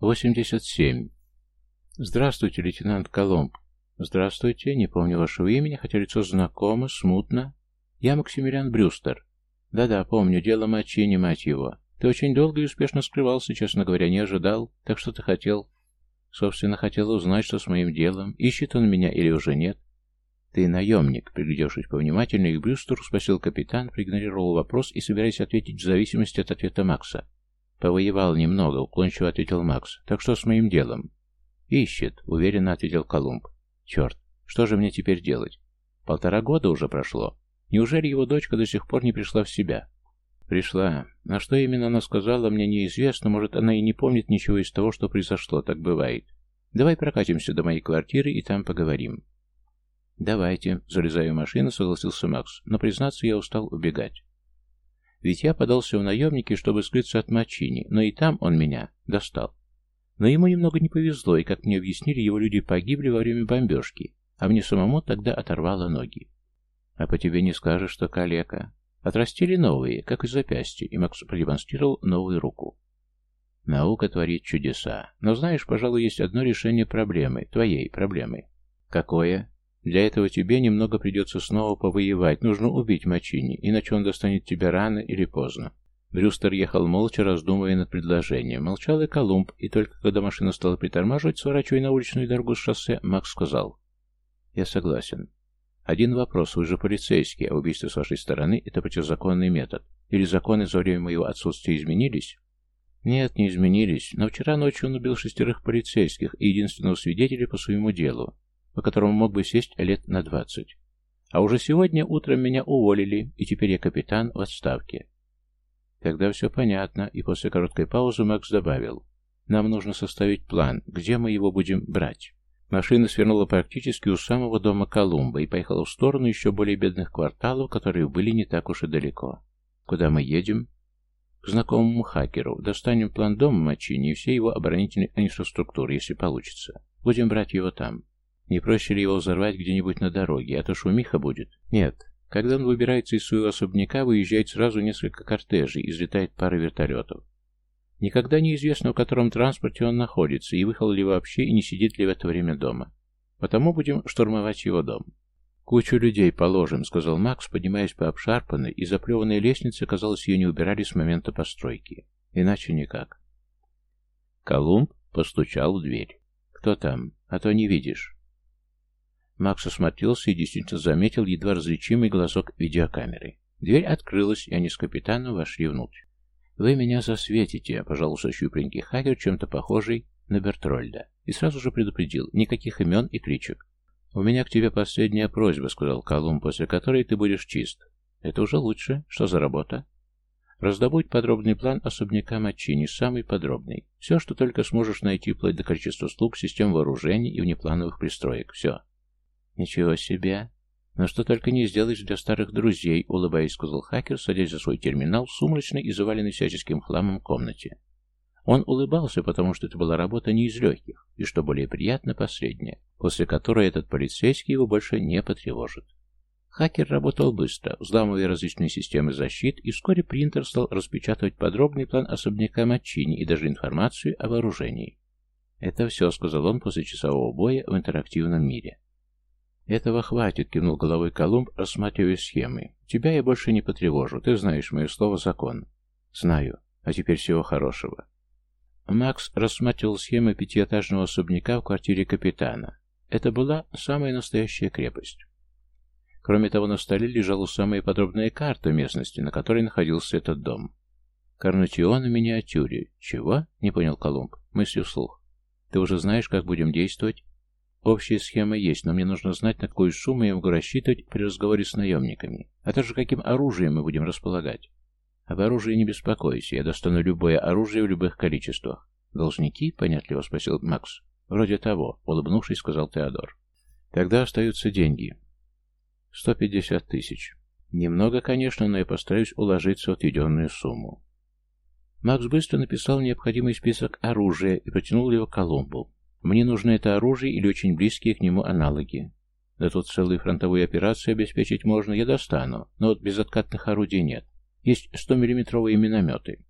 87. Здравствуйте, лейтенант Коломб. Здравствуйте, не помню вашего имени, хотя лицо знакомо, смутно. Я Максимилиан Брюстер. Да-да, помню, дело мочи, не мать его. Ты очень долго и успешно скрывался, честно говоря, не ожидал. Так что ты хотел? Собственно, хотел узнать, что с моим делом. Ищет он меня или уже нет? Ты наемник, приглядевшись повнимательнее к Брюстеру, спросил капитан, проигнорировал вопрос и собираясь ответить в зависимости от ответа Макса. Повоевал немного, уклончиво ответил Макс. Так что с моим делом? Ищет, уверенно ответил Колумб. Черт, что же мне теперь делать? Полтора года уже прошло. Неужели его дочка до сих пор не пришла в себя? Пришла. На что именно она сказала, мне неизвестно. Может, она и не помнит ничего из того, что произошло. Так бывает. Давай прокатимся до моей квартиры и там поговорим. Давайте. Залезая в машину, согласился Макс. Но, признаться, я устал убегать. Ведь я подался в наемники, чтобы скрыться от Мачини, но и там он меня достал. Но ему немного не повезло, и, как мне объяснили, его люди погибли во время бомбежки, а мне самому тогда оторвало ноги. А по тебе не скажешь, что калека. Отрастили новые, как и запястья, и Макс продемонстрировал новую руку. Наука творит чудеса. Но знаешь, пожалуй, есть одно решение проблемы, твоей проблемы. Какое? Для этого тебе немного придется снова повоевать. Нужно убить Мачини, иначе он достанет тебя рано или поздно. Брюстер ехал молча, раздумывая над предложением. Молчал и Колумб, и только когда машина стала притормаживать, сворачивая на уличную дорогу с шоссе, Макс сказал. «Я согласен. Один вопрос, вы же полицейский, а убийство с вашей стороны – это противозаконный метод. Или законы за время моего отсутствия изменились? Нет, не изменились, но вчера ночью он убил шестерых полицейских и единственного свидетеля по своему делу, по которому мог бы сесть лет на двадцать. А уже сегодня утром меня уволили, и теперь я капитан в отставке. Тогда все понятно, и после короткой паузы Макс добавил. Нам нужно составить план, где мы его будем брать. Машина свернула практически у самого дома Колумба и поехала в сторону еще более бедных кварталов, которые были не так уж и далеко. Куда мы едем? К знакомому хакеру. Достанем план дома Мачини и все его оборонительной инфраструктуры, если получится. Будем брать его там. Не проще ли его взорвать где-нибудь на дороге, а то шумиха будет? Нет. Когда он выбирается из своего особняка, выезжает сразу несколько кортежей и взлетает пара вертолетов. Никогда неизвестно, в котором транспорте он находится, и выехал ли вообще, и не сидит ли в это время дома. Потому будем штурмовать его дом. «Кучу людей положим», — сказал Макс, поднимаясь по обшарпанной и заплеванной лестнице, казалось, ее не убирали с момента постройки. Иначе никак. Колумб постучал в дверь. «Кто там? А то не видишь». Макс осмотрелся и действительно заметил едва различимый глазок видеокамеры. Дверь открылась, и они с капитаном вошли внутрь. «Вы меня засветите», — пожалуйста, щупленький хакер, чем-то похожий на Бертрольда. И сразу же предупредил, никаких имен и кличек. «У меня к тебе последняя просьба», — сказал Колумб, «после которой ты будешь чист». «Это уже лучше. Что за работа?» «Раздобудь подробный план особняка Мачини, самый подробный. Все, что только сможешь найти, вплоть до количества слуг, систем вооружений и внеплановых пристроек. Все». «Ничего себе. «Но что только не сделаешь для старых друзей», — улыбаясь, сказал хакер, садясь за свой терминал в сумрачной и заваленной всяческим хламом комнате. Он улыбался, потому что это была работа не из легких, и, что более приятно, последняя, после которой этот полицейский его больше не потревожит. Хакер работал быстро, взламывая различные системы защит, и вскоре принтер стал распечатывать подробный план особняка Матчини и даже информацию о вооружении. «Это все», — сказал он после часового боя в интерактивном мире. «Этого хватит», — кивнул головой Колумб, рассматривая схемы. «Тебя я больше не потревожу. Ты знаешь мое слово закон». «Знаю. А теперь всего хорошего». Макс рассматривал схемы пятиэтажного особняка в квартире капитана. Это была самая настоящая крепость. Кроме того, на столе лежала самая подробная карта местности, на которой находился этот дом. Карнатион в миниатюре. Чего? Не понял Колумб. Мысли вслух. Ты уже знаешь, как будем действовать? Общая схема есть, но мне нужно знать, на какую сумму я могу рассчитывать при разговоре с наемниками, а также каким оружием мы будем располагать. Об оружии не беспокойся, я достану любое оружие в любых количествах. Должники? Понятливо спросил Макс. Вроде того, улыбнувшись, сказал Теодор. Тогда остаются деньги. Сто пятьдесят тысяч. Немного, конечно, но я постараюсь уложиться в отведенную сумму. Макс быстро написал необходимый список оружия и протянул его Колумбу. Мне нужно это оружие или очень близкие к нему аналоги. Да тут целую фронтовую операцию обеспечить можно, я достану, но вот безоткатных орудий нет. Есть 100-миллиметровые минометы.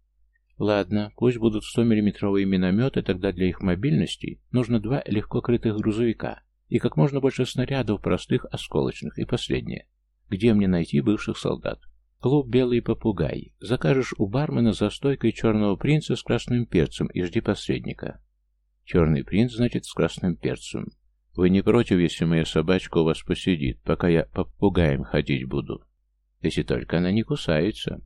Ладно, пусть будут 100-миллиметровые минометы, тогда для их мобильности нужно два легко крытых грузовика и как можно больше снарядов простых, осколочных. И последнее. Где мне найти бывших солдат? Клуб «Белый попугай». Закажешь у бармена за стойкой черного принца с красным перцем и жди посредника. Черный принц, значит, с красным перцем. Вы не против, если моя собачка у вас посидит, пока я по попугаям ходить буду? Если только она не кусается.